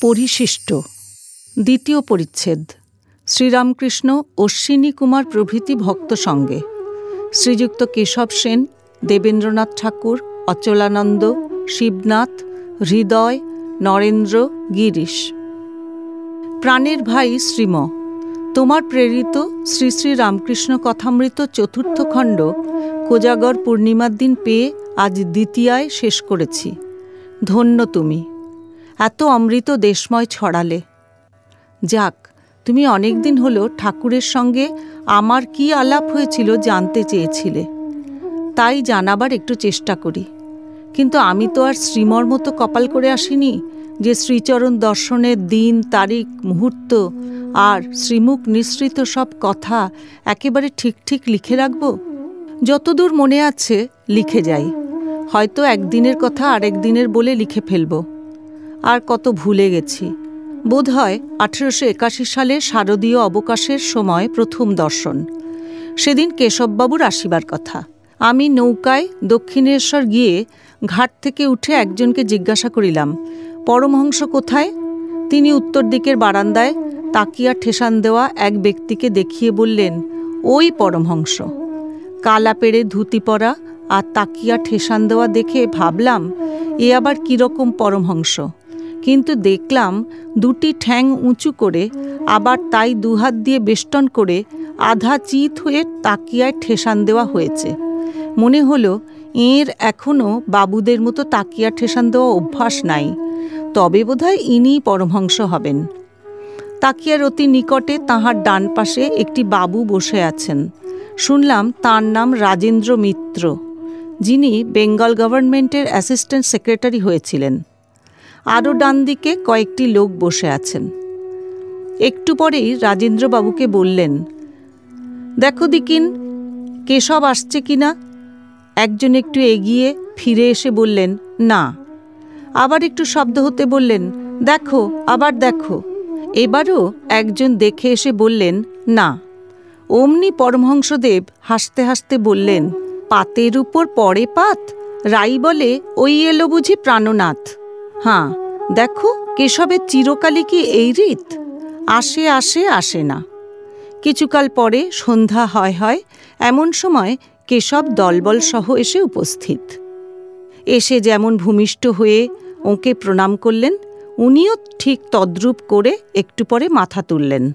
পরিশিষ্ট। দ্বিতীয় পরিচ্ছেদ। শ্রীরামকৃষ্ণ অশ্বিনী কুমার প্রভৃতি ভক্ত সঙ্গে। শ্রীযুক্ত কেশব সেন, দেবেন্দ্রনাথ ঠাকুর, অচলানন্দ, শিবনাথ, হৃদয়, নরেন্দ্র, গিরিশ। প্রাণের ভাই শ্রীম, তোমার প্রেরিত শ্রী শ্রী রামকৃষ্ণ কথামৃত চতুর্থ খণ্ড কোজাগর পূর্ণিমার দিন পেয়ে আজ দ্বিতীয়ায় শেষ করেছি। ধন্য তুমি। এত অমৃত দেশময় ছড়ালে। যাক, তুমি অনেক দিন হলো ঠাকুরের সঙ্গে আমার কি আলাপ হয়েছিল জানতে চেয়েছিলে। তাই জানাবার একটু চেষ্টা করি। কিন্তু আমি তো আর শ্রীমর মতো কপাল করে আসিনি যে শ্রীচরণ দর্শনের দিন, তারিখ, মুহূর্ত আর শ্রীমুখ নিঃসৃত সব কথা একেবারে ঠিক ঠিক লিখে রাখব? যতদূর মনে আছে, লিখে যাই। হয়তো একদিনের কথা আরেক দিনের বলে লিখে ফেলব। আর কত ভুলে গেছি। বোধ হয় আঠেরোশো একাশি সালে শারদীয় অবকাশের সময় প্রথম দর্শন। সেদিন কেশববাবুর আসিবার কথা। আমি নৌকায় দক্ষিণেশ্বর গিয়ে ঘাট থেকে উঠে একজনকে জিজ্ঞাসা করিলাম, পরমহংস কোথায়? তিনি উত্তর দিকের বারান্দায় তাকিয়া ঠেসান দেওয়া এক ব্যক্তিকে দেখিয়ে বললেন, ওই পরমহংস। কালা পেড়ে ধুতি পরা আর তাকিয়া ঠেসান দেওয়া দেখে ভাবলাম, এ আবার কীরকম পরমহংস? কিন্তু দেখলাম দুটি ঠ্যাং উঁচু করে, আবার তাই দুহাত দিয়ে বেষ্টন করে আধা চিত হয়ে তাকিয়ায় ঠেসান দেওয়া হয়েছে। মনে হলো, এর এখনও বাবুদের মতো তাকিয়া ঠেসান দেওয়া অভ্যাস নাই, তবে বোধহয় ইনিই পরমহংস হবেন। তাকিয়ার অতি নিকটে তাহার ডান পাশে একটি বাবু বসে আছেন। শুনলাম তার নাম রাজেন্দ্র মিত্র, যিনি বেঙ্গল গভর্নমেন্টের অ্যাসিস্ট্যান্ট সেক্রেটারি হয়েছিলেন। আরও ডান দিকে কয়েকটি লোক বসে আছেন। একটু পরেই রাজেন্দ্রবাবুকে বললেন, দেখো দিকিন কেশব আসছে কিনা? একজন একটু এগিয়ে ফিরে এসে বললেন, না। আবার একটু শব্দ হতে বললেন, দেখো, আবার দেখো। এবারও একজন দেখে এসে বললেন, না। অমনি পরমহংসদেব হাসতে হাসতে বললেন, পাতের উপর পড়ে পাত? রাই বলে, ওই এলো বুঝি প্রাণনাথ। হাঁ দেখো, কেশবের চিরকালই কি এই রীত? আসে আসে আসে না। কিছুকাল পরে সন্ধ্যা হয় হয়, এমন সময় কেশব দলবল সহ এসে উপস্থিত। এসে যেমন ভূমিষ্ঠ হয়ে ওকে প্রণাম করলেন, উনিও ঠিক তদ্রূপ করে একটু পরে মাথা তুললেন।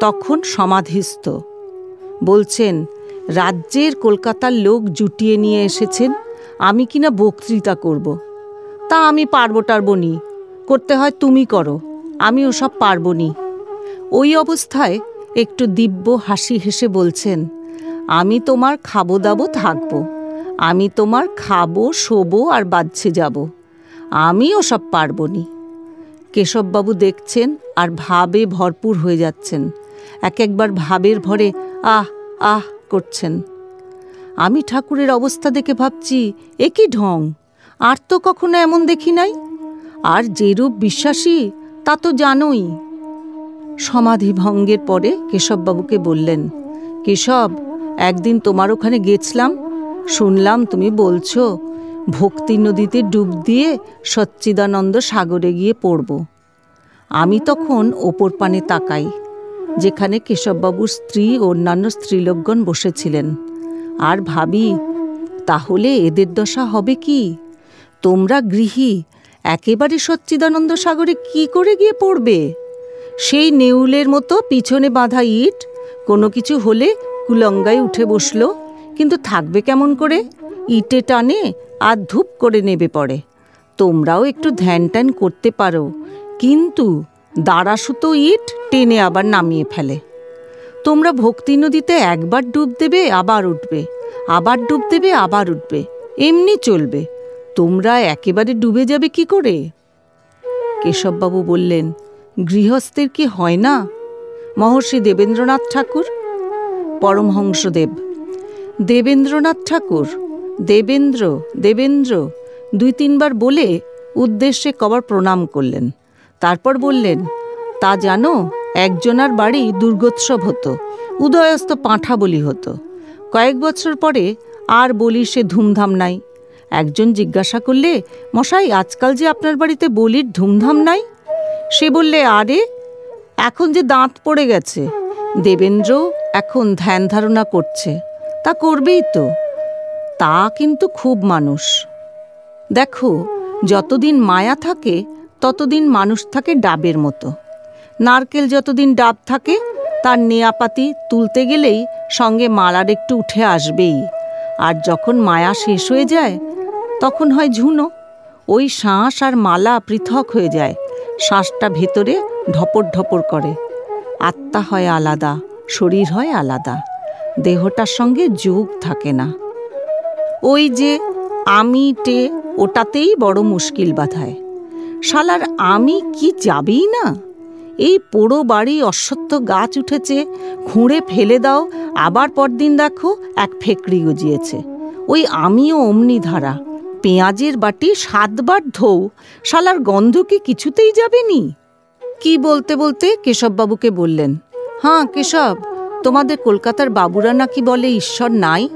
তখন সমাধিস্থ। বলছেন, রাজ্যের কলকাতার লোক জুটিয়ে নিয়ে এসেছেন, আমি কিনা বক্তৃতা করব? তা আমি পারব টারবো নি। করতে হয় তুমি করো, আমি ওসব পারব নি। ওই অবস্থায় একটু দিব্য হাসি হেসে বলছেন, আমি তোমার খাব দাবো থাকব, আমি তোমার খাব, শোবো আর বাজছে যাব, আমি ওসব পারব নি। কেশববাবু দেখছেন আর ভাবে ভরপুর হয়ে যাচ্ছেন। এক একবার ভাবের ভরে আহ আহ করছেন। আমি ঠাকুরের অবস্থা দেখে ভাবছি, এ কি ঢং? আর তো কখনো এমন দেখি নাই? আর যেরূপ বিশ্বাসী, তা তো জানোই। সমাধি ভঙ্গের পরে কেশববাবুকে বললেন, কেশব, একদিন তোমার ওখানে গেছলাম। শুনলাম তুমি বলছো, ভক্তি নদীতে ডুব দিয়ে সচ্চিদানন্দ সাগরে গিয়ে পড়ব। আমি তখন ওপর পানে তাকাই, যেখানে কেশববাবুর স্ত্রী ও অন্যান্য স্ত্রীলোকগণ বসেছিলেন। আর ভাবি, তাহলে এদের দশা হবে কি? তোমরা গৃহী, একেবারে সচ্চিদানন্দ সাগরে কি করে গিয়ে পড়বে? সেই নেউলের মতো পিছনে বাঁধা ইট, কোনো কিছু হলে কুলঙ্গায় উঠে বসল, কিন্তু থাকবে কেমন করে? ইটে টানে আর ধূপ করে নেবে পড়ে তোমরাও একটু ধ্যান ট্যান করতে পারো, কিন্তু দাঁড়াসুতো ইট টেনে আবার নামিয়ে ফেলে। তোমরা ভক্তি নদীতে একবার ডুব দেবে, আবার উঠবে, আবার ডুব দেবে, আবার উঠবে, এমনি চলবে। তোমরা একেবারে ডুবে যাবে কি করে? কেশববাবু বললেন, গৃহস্থের কি হয় না? মহর্ষি দেবেন্দ্রনাথ ঠাকুর? পরমহংসদেব, দেবেন্দ্রনাথ ঠাকুর, দেবেন্দ্র দেবেন্দ্র, দুই তিনবার বলে উদ্দেশ্যে কবার প্রণাম করলেন। তারপর বললেন, তা জানো, একজনার বাড়ি দুর্গোৎসব হতো, উদয়স্ত পাঁঠা বলি হতো। কয়েক বছর পরে আর বলি সে ধুমধাম নাই। একজন জিজ্ঞাসা করলে, মশাই, আজকাল যে আপনার বাড়িতে বলির ধুমধাম নাই? সে বললে, আরে, এখন যে দাঁত পড়ে গেছে, দেবেন্দ্র এখন ধ্যান ধারণা করছে, তা করবেই তো। তা কিন্তু খুব মানুষ। দেখো, যতদিন মায়া থাকে, ততদিন মানুষ থাকে ডাবের মতো। নারকেল যতদিন ডাব থাকে, তার নেয়াপাতি তুলতে গেলেই সঙ্গে মালার একটু উঠে আসবেই। আর যখন মায়া শেষ হয়ে যায় তখন হয় ঝুনো। ওই শ্বাস আর মালা পৃথক হয়ে যায়। শ্বাসটা ভেতরে ঢপর ঢপর করে। আত্মা হয় আলাদা, শরীর হয় আলাদা। দেহটার সঙ্গে যোগ থাকে না। ওই যে আমি টে ওটাতেই বড় মুশকিল বাধায়। শালার আমি কি যাবেই না? এই পোড়ো বাড়ি অশ্বত্থ গাছ উঠেছে, খুঁড়ে ফেলে দাও, আবার পরদিন দেখো এক ফেকড়ি গজিয়েছে। ওই আমিও অমনি ধারা। পেঁয়াজের বাটি সাতবার ধৌ শালার গন্ধ কি কিছুতেই যাবেনি কি বলতে বলতে কেশববাবুকে বললেন হ্যাঁ কেশব, তোমাদের কলকাতার বাবুরা নাকি বলে ঈশ্বর নাই?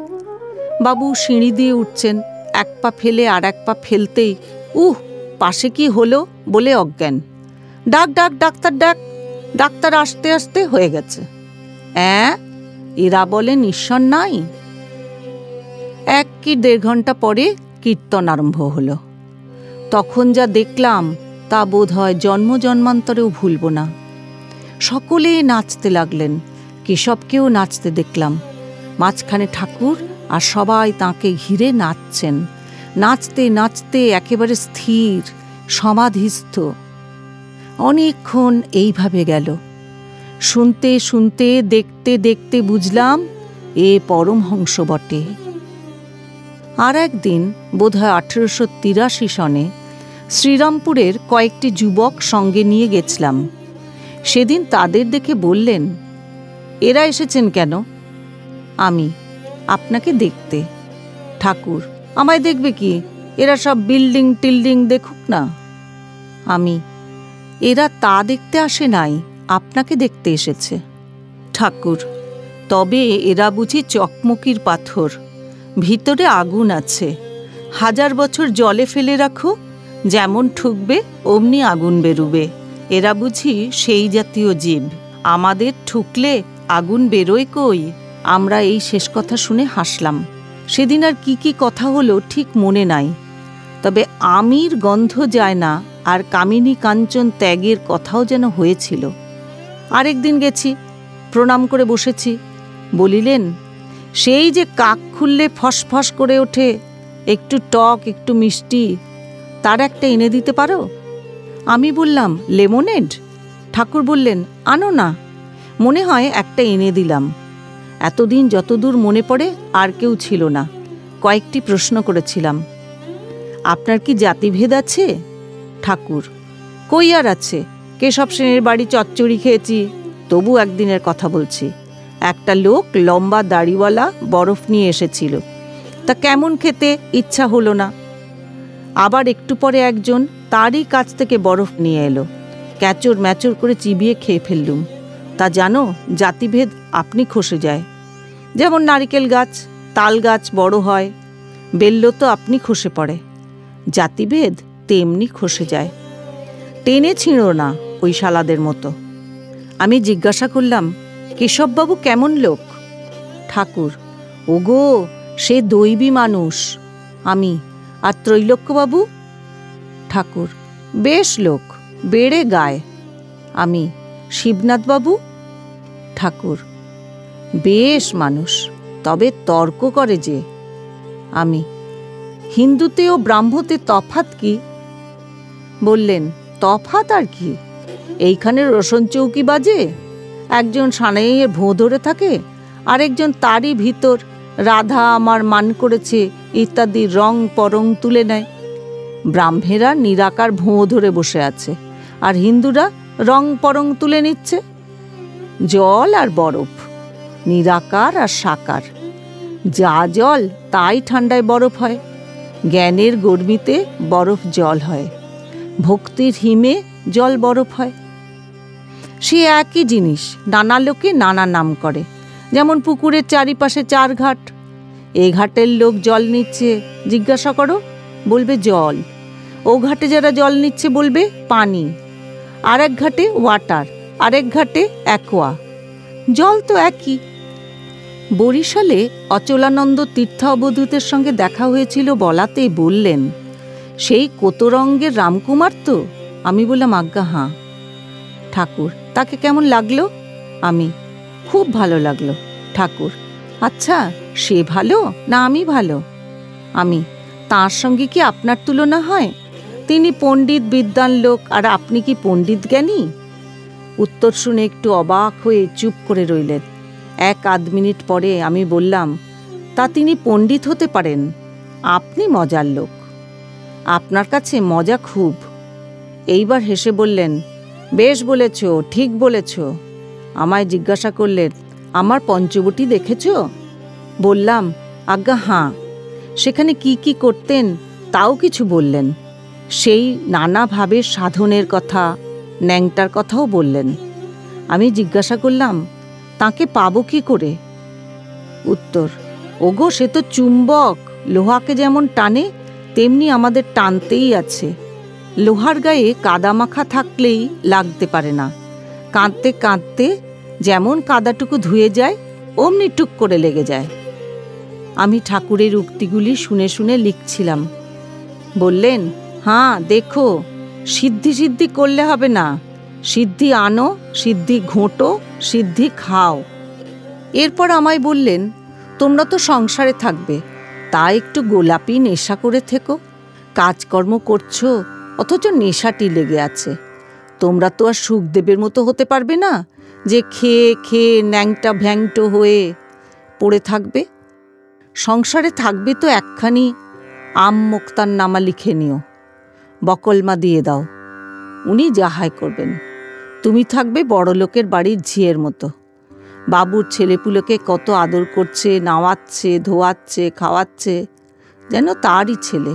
বাবু সিঁড়ি দিয়ে উঠছেন, এক পা ফেলে আর এক পা ফেলতেই, উহ, পাশে কি হলো? বলে অজ্ঞান। ডাক ডাক, ডাক্তার ডাক, ডাক্তার আসতে আসতে হয়ে গেছে। অ্যাঁ? এরা বলেন ঈশ্বর নাই? এক কি দেড় ঘণ্টা পরে কীর্তন আরম্ভ হলো। তখন যা দেখলাম, তা বোধ হয় জন্ম জন্মান্তরেও ভুলব না। সকলে নাচতে লাগলেন, কেশবকেও নাচতে দেখলাম। মাঝখানে ঠাকুর আর সবাই তাকে ঘিরে নাচছেন। নাচতে নাচতে একেবারে স্থির, সমাধিস্থ। অনেকক্ষণ এইভাবে গেল। শুনতে শুনতে, দেখতে দেখতে বুঝলাম, এ পরমহংস বটে। আর একদিন, বোধহয় আঠেরোশো তিরাশি সনে, শ্রীরামপুরের কয়েকটি যুবক সঙ্গে নিয়ে গেছিলাম। সেদিন তাদের দেখে বললেন, এরা এসেছেন কেন? আমি, আপনাকে দেখতে। ঠাকুর, আমায় দেখবে কি? এরা সব বিল্ডিং টিল্ডিং দেখুক না? আমি, এরা তা দেখতে আসে নাই, আপনাকে দেখতে এসেছে। ঠাকুর, তবে এরা বুঝি চকমকির পাথর। ভিতরে আগুন আছে। হাজার বছর জলে ফেলে রাখো, যেমন ঠুকবে, অমনি আগুন বেরুবে। এরা বুঝি সেই জাতীয় জীব। আমাদের ঠুকলে আগুন বেরোয় কই? আমরা এই শেষ কথা শুনে হাসলাম। সেদিন আর কি কি কথা হলো ঠিক মনে নাই। তবে আমির গন্ধ যায় না, আর কামিনী কাঞ্চন ত্যাগের কথাও যেন হয়েছিল। আরেকদিন গেছি, প্রণাম করে বসেছি। বলিলেন, সেই যে কাক খুললে ফসফস করে ওঠে। একটু টক, একটু মিষ্টি। তার একটা এনে দিতে পারো? আমি বললাম, লেমনেড? ঠাকুর বললেন, আনো না। মনে হয় একটা এনে দিলাম। এতদিন যতদূর মনে পড়ে, আর কেউ ছিল না। কয়েকটি প্রশ্ন করেছিলাম। আপনার কি জাতিভেদ আছে? ঠাকুর, কই আর আছে? কেশব সেনের বাড়ি চচ্চড়ি খেয়েছি। তবু একদিনের কথা বলছি। একটা লোক লম্বা দাড়িওয়ালা বরফ নিয়ে এসেছিল। তা কেমন খেতে? ইচ্ছা হলো না। আবার একটু পরে একজন তারই কাছ থেকে বরফ নিয়ে এলো। ক্যাচর ম্যাচর করে চিবিয়ে খেয়ে ফেললুম। তা জানো, জাতিভেদ আপনি খসে যায়। যেমন নারিকেল গাছ, তাল গাছ বড় হয়, বেললো তো আপনি খসে পড়ে। জাতিভেদ তেমনি খসে যায়। টেনে ছিঁড়ো না ওই শালাদের মতো। আমি জিজ্ঞাসা করলাম কেশববাবু কেমন লোক? ঠাকুর, ওগো, সে দৈবী মানুষ। আমি, আর ত্রৈলোক্যবাবু? ঠাকুর, বেশ লোক, বেড়ে গায়। আমি, শিবনাথবাবু? ঠাকুর, বেশ মানুষ, তবে তর্ক করে যে। আমি, হিন্দুতে ও ব্রাহ্মতে তফাত কি? বললেন তফাত আর কি? এইখানে রোশন চৌকি বাজে? একজন সানাইয়ের ভোঁ ধরে থাকে, আরেকজন তারই ভিতর রাধা আমার মান করেছে ইত্যাদি রং পরং তুলে নেয়। ব্রাহ্মেরা নিরাকার ভোঁ ধরে বসে আছে, আর হিন্দুরা রং পরং তুলে নিচ্ছে। জল আর বরফ, নিরাকার আর সাকার, যা জল তাই ঠান্ডায় বরফ হয়। জ্ঞানের গর্মিতে বরফ জল হয়, ভক্তির হিমে জল বরফ হয়। সে একই জিনিস, নানা লোকে নানা নাম করে। যেমন পুকুরের চারিপাশে চার ঘাট। এ ঘাটের লোক জল নিচ্ছে, জিজ্ঞাসা করো, বলবে জল। ও ঘাটে যারা জল নিচ্ছে বলবে পানি। আর এক ঘাটে ওয়াটার, আরেক ঘাটে অ্যাকোয়া। জল তো একই। বরিশালে অচলানন্দ তীর্থাবধূতের সঙ্গে দেখা হয়েছিল বলাতে বললেন, সেই কোতরঙ্গের রামকুমার তো? আমি বললাম, আজ্ঞা, হাঁ। ঠাকুর তাকে কেমন লাগল? আমি, খুব ভালো লাগল, ঠাকুর। আচ্ছা সে ভালো না আমি ভালো? আমি, তার সঙ্গে কি আপনার তুলনা হয়? তিনি পণ্ডিত বিদ্যান লোক, আর আপনি কি পণ্ডিত জ্ঞানী? উত্তর শুনে একটু অবাক হয়ে চুপ করে রইলেন। এক আধ মিনিট পরে আমি বললাম, তা তিনি পণ্ডিত হতে পারেন? আপনি মজার লোক। আপনার কাছে মজা খুব। এইবার হেসে বললেন বেশ বলেছ, ঠিক বলেছ। আমায় জিজ্ঞাসা করলেন আমার পঞ্চবটি দেখেছ? বললাম, আজ্ঞা, হাঁ। সেখানে কি কি করতেন, তাও কিছু বললেন। সেই নানাভাবে সাধনের কথা, ন্যাংটার কথাও বললেন। আমি জিজ্ঞাসা করলাম, তাকে পাবো কি করে? উত্তর, ওগো, সে তো চুম্বক। লোহাকে যেমন টানে, তেমনি আমাদের টানতেই আছে। লোহার গায়ে কাদামাখা থাকলেই লাগতে পারে না। কাঁদতে কাঁদতে যেমন কাদাটুকু ধুয়ে যায়, অমনি টুক করে লেগে যায়। আমি ঠাকুরের উক্তিগুলি শুনে শুনে লিখছিলাম। বললেন হ্যাঁ দেখো, সিদ্ধি সিদ্ধি করলে হবে না। সিদ্ধি আনো, সিদ্ধি ঘোঁটো, সিদ্ধি খাও। এরপর আমায় বললেন, তোমরা তো সংসারে থাকবে, তা একটু গোলাপি নেশা করে থেকো। কাজকর্ম করছ অথচ নেশাটি লেগে আছে। তোমরা তো আর সুখদেবের মতো হতে পারবে না যে খেয়ে খেয়ে ন্যাংটা ভ্যাংটো হয়ে পড়ে থাকবে। সংসারে থাকবে তো একখানি আম মুক্তার নামা লিখে নিও। বকলমা দিয়ে দাও। উনি যাহাই করবেন। তুমি থাকবে বড় লোকের বাড়ির ঝিয়ের মতো। বাবুর ছেলেপুলোকে কত আদর করছে, নাওয়াচ্ছে, ধোয়াচ্ছে, খাওয়াচ্ছে, যেন তারই ছেলে।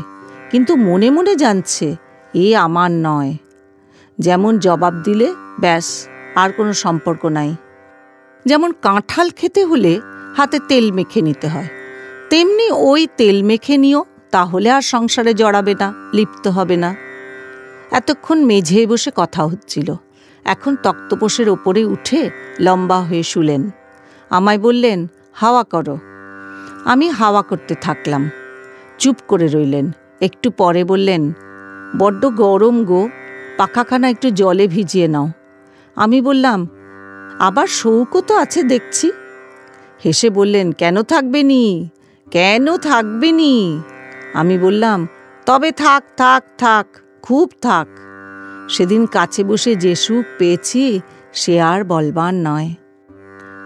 কিন্তু মনে মনে জানছে এ আমার নয়। যেমন জবাব দিলে, ব্যাস, আর কোনো সম্পর্ক নাই। যেমন কাঁঠাল খেতে হলে হাতে তেল মেখে নিতে হয়। তেমনি ওই তেল মেখে নিও, তাহলে আর সংসারে জড়াবে না, লিপ্ত হবে না। এতক্ষণ মেঝে বসে কথা হচ্ছিল। এখন তক্তপোষের ওপরে উঠে লম্বা হয়ে শুলেন। আমায় বললেন, হাওয়া করো। আমি হাওয়া করতে থাকলাম। চুপ করে রইলেন। একটু পরে বললেন বড্ড গরম গো, পাখাখানা একটু জলে ভিজিয়ে নাও। আমি বললাম, আবার শৌকও তো আছে দেখছি। হেসে বললেন, কেন থাকবে নি? কেন থাকবে নি? আমি বললাম, তবে থাক থাক থাক, খুব থাক। সেদিন কাছে বসে যে সুখ পেয়েছি, সে আর বলবার নয়।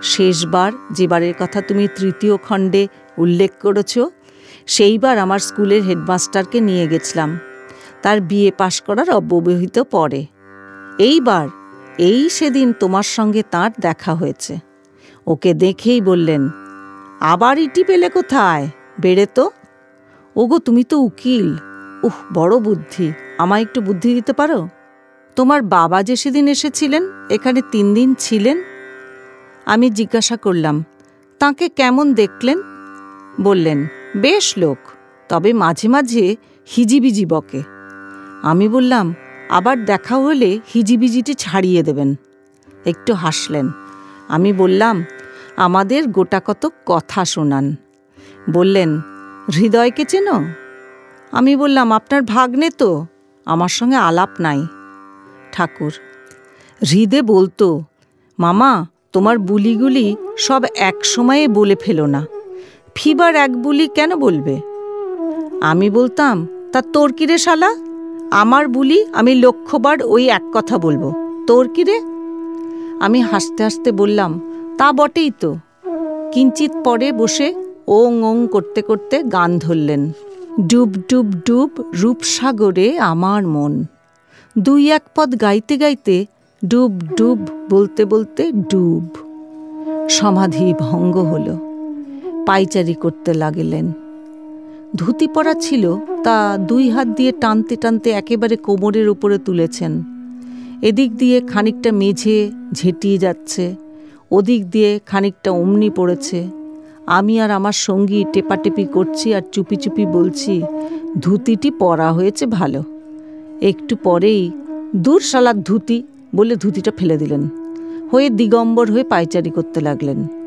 শেষবার যেবারের কথা তুমি তৃতীয় খণ্ডে উল্লেখ করেছ, সেইবার আমার স্কুলের হেডমাস্টারকে নিয়ে গেছিলাম। তার বিয়ে পাশ করার অব্যবহিত পরে। এইবার এই সেদিন তোমার সঙ্গে তার দেখা হয়েছে। ওকে দেখেই বললেন, আবার ইটি পেলে কোথায়? বেড়ে তো? ওগো, তুমি তো উকিল। উহ, বড় বুদ্ধি। আমায় একটু বুদ্ধি দিতে পারো? তোমার বাবা যে সেদিন এসেছিলেন, এখানে তিন দিন ছিলেন? আমি জিজ্ঞাসা করলাম, তাকে কেমন দেখলেন? বললেন, বেশ লোক, তবে মাঝে মাঝে হিজিবিজি বকে। আমি বললাম, আবার দেখা হলে হিজিবিজিটি ছাড়িয়ে দেবেন। একটু হাসলেন। আমি বললাম, আমাদের গোটা কত কথা শোনান। বললেন, হৃদয়কে চেনো? আমি বললাম, আপনার ভাগ্নে তো, আমার সঙ্গে আলাপ নাই। ঠাকুর, হৃদে বলতো, মামা, তোমার বুলিগুলি সব এক সময়ে বলে ফেলো না। ফিবার এক বুলি কেন বলবে? আমি বলতাম, তা তোর কিরে শালা? আমার বুলি আমি লক্ষ্যবার ওই এক কথা বলব। তোর কি রে? আমি হাসতে হাসতে বললাম, তা বটেই তো। কিঞ্চিত পরে বসে ওং ওং করতে করতে গান ধরলেন। ডুব ডুব ডুব রূপসাগরে আমার মন। দুই এক পদ গাইতে গাইতে ডুব ডুব বলতে বলতে ডুব। সমাধি ভঙ্গ হল। পাইচারি করতে লাগলেন। ধুতি পরা ছিল, তা দুই হাত দিয়ে টানতে টানতে একেবারে কোমরের উপরে তুলেছেন। এদিক দিয়ে খানিকটা মেঝে ঝেঁটিয়ে যাচ্ছে, ওদিক দিয়ে খানিকটা অমনি পড়েছে। আমি আর আমার সঙ্গী টেপাটেপি করছি আর চুপি চুপি বলছি, ধুতিটি পরা হয়েছে ভালো। একটু পরেই, দূর শালার ধুতি, বলে ধুতিটা ফেলে দিলেন। হয়ে দিগম্বর হয়ে পায়চারি করতে লাগলেন।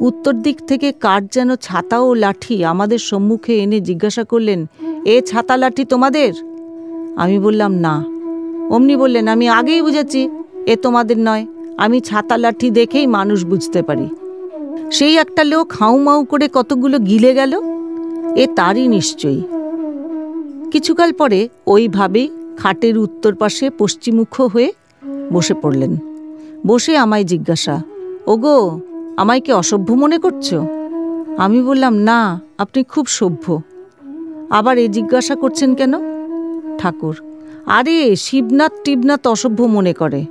উত্তর দিক থেকে কার যেন ছাতা ও লাঠি আমাদের সম্মুখে এনে জিজ্ঞাসা করলেন, এ ছাতা লাঠি তোমাদের? আমি বললাম, না। অমনি বললেন, আমি আগেই বুঝেছি, এ তোমাদের নয়। আমি ছাতা লাঠি দেখেই মানুষ বুঝতে পারি। সেই একটা লোক হাউ মাউ করে কতগুলো গিলে গেল? এ তারই নিশ্চয়ই। কিছুকাল পরে ওইভাবেই খাটের উত্তর পাশে পশ্চিমুখ হয়ে বসে পড়লেন। বসে আমায় জিজ্ঞাসা, ওগো আমায় কি অসভ্য মনে করছ? আমি বললাম, না, আপনি খুব সভ্য। আবার এ জিজ্ঞাসা করছেন কেন? ঠাকুর, আরে, শিবনাথ টিবনাথ অসভ্য মনে করে।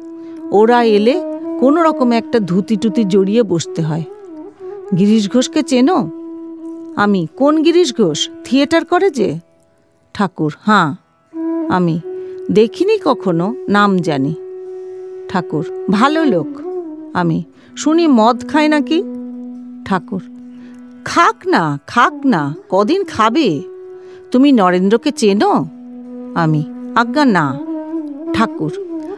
ওরা এলে কোনো রকম একটা ধুতি টুতি জড়িয়ে বসতে হয়। গিরিশ ঘোষকে চেনো? আমি। কোন গিরিশ ঘোষ? থিয়েটার করে যে? ঠাকুর হাঁ আমি। দেখিনি কখনো, নাম জানি। ঠাকুর, ভালো লোক, আমি। শুনি মদ খায় নাকি? ঠাকুর, খাক না খাক না, কদিন খাবে? তুমি নরেন্দ্রকে চেনো? আমি, আজ্ঞা না। ঠাকুর,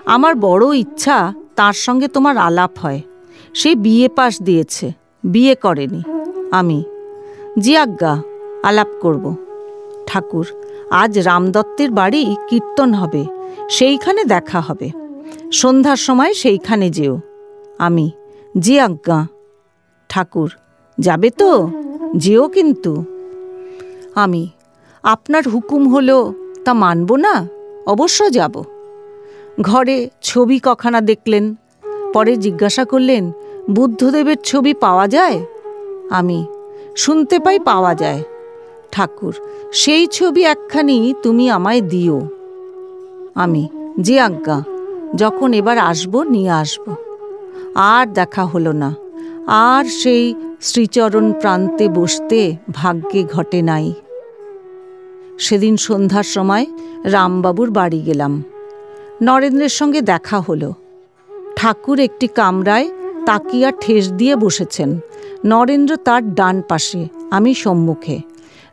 আমার বড় ইচ্ছা তার সঙ্গে তোমার আলাপ হয়। সে বিয়ে পাশ দিয়েছে, বিয়ে করেনি। আমি, জি আজ্ঞা, আলাপ করব। ঠাকুর, আজ রামদত্তের বাড়ি কীর্তন হবে, সেইখানে দেখা হবে। সন্ধ্যার সময় সেইখানে যেও। আমি জি আজ্ঞা। ঠাকুর, যাবে তো? যেও কিন্তু। আমি, আপনার হুকুম হলো তা মানব না? অবশ্য যাব। ঘরে ছবি কখানা দেখলেন, পরে জিজ্ঞাসা করলেন, বুদ্ধদেবের ছবি পাওয়া যায়? আমি, শুনতে পাই পাওয়া যায়। ঠাকুর, সেই ছবি একখানি তুমি আমায় দিও। আমি যে আজ্ঞা, যখন এবার আসব, নিয়ে আসব। আর দেখা হলো না। আর সেই শ্রীচরণ প্রান্তে বসতে ভাগ্যে ঘটে নাই। সেদিন সন্ধ্যার সময় রামবাবুর বাড়ি গেলাম। নরেন্দ্রের সঙ্গে দেখা হলো। ঠাকুর একটি কামরায় তাকিয়া ঠেস দিয়ে বসেছেন। নরেন্দ্র তার ডান পাশে, আমি সম্মুখে।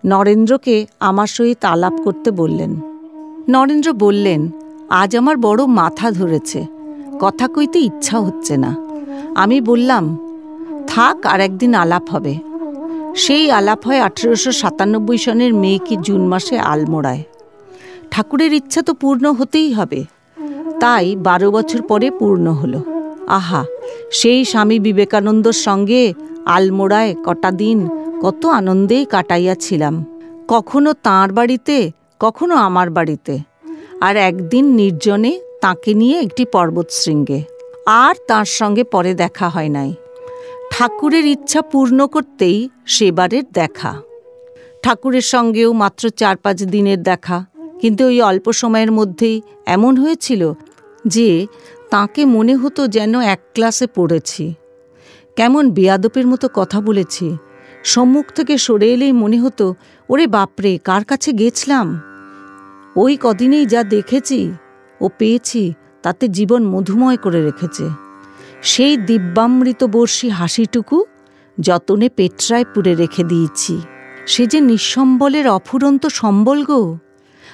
নরেন্দ্রকে আমার সহিত আলাপ করতে বললেন। নরেন্দ্র বললেন, আজ আমার বড় মাথা ধরেছে। কথা কইতে ইচ্ছা হচ্ছে না। আমি বললাম, থাক, আর একদিন আলাপ হবে। সেই আলাপ হয় আঠেরোশো সাতানব্বই সনের মে কি জুন মাসে আলমোড়ায়। ঠাকুরের ইচ্ছা তো পূর্ণ হতেই হবে। তাই বারো বছর পরে পূর্ণ হলো। আহা, সেই স্বামী বিবেকানন্দর সঙ্গে আলমোড়ায় কটা দিন কত আনন্দেই কাটাইয়াছিলাম। কখনো তাঁর বাড়িতে, কখনো আমার বাড়িতে। আর একদিন নির্জনে তাকে নিয়ে একটি পর্বতশৃঙ্গে। আর তার সঙ্গে পরে দেখা হয় নাই। ঠাকুরের ইচ্ছা পূর্ণ করতেই সেবারের দেখা। ঠাকুরের সঙ্গেও মাত্র চার পাঁচ দিনের দেখা, কিন্তু ওই অল্প সময়ের মধ্যেই এমন হয়েছিল যে তাকে মনে হতো যেন এক ক্লাসে পড়েছি। কেমন বেয়াদপের মতো কথা বলেছি। সম্মুখ থেকে সরে এলেই মনে হতো, ওরে বাপরে, কার কাছে গেছিলাম? ওই কদিনেই যা দেখেছি, ও পেয়েছি তাতে জীবন মধুময় করে রেখেছে। সেই দিব্যামৃত বর্ষী হাসিটুকু যতনে পেট্রায় পুরে রেখে দিয়েছি। সে যে নিঃসম্বলের অফুরন্ত সম্বল গো।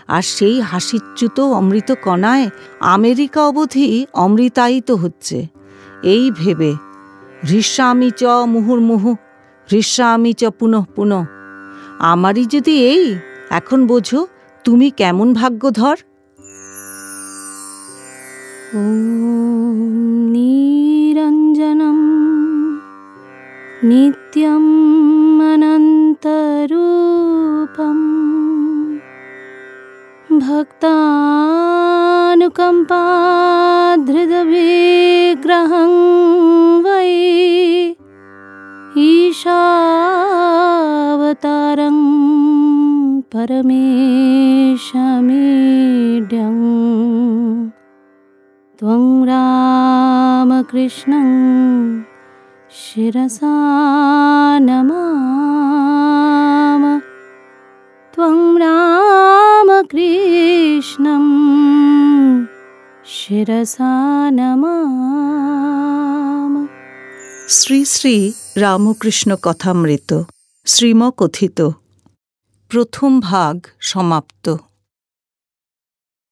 আর সেই হাসিচ্যুত অমৃত কণায় আমেরিকা অবধি অমৃতায়িত হচ্ছে। এই ভেবে হৃস্বামি চ মুহুর্মুহু হৃস্বামি চ পুনঃ পুনঃ। আমারই যদি এই, এখন বোঝো তুমি কেমন ভাগ্যধর? ॐ निरञ्जनं नित्यम् अनन्तरूपम् भक्तानुकम्पाधृतविग्रहं वै ईशावतारं परमेशमीड्यम् रामकृष्णं शिरसा नमाम त्वं रामकृष्णं शिरसा नमाम শ্রী শ্রী রামকৃষ্ণ কথামৃত শ্রীম কথিত প্রথম ভাগ সমাপ্ত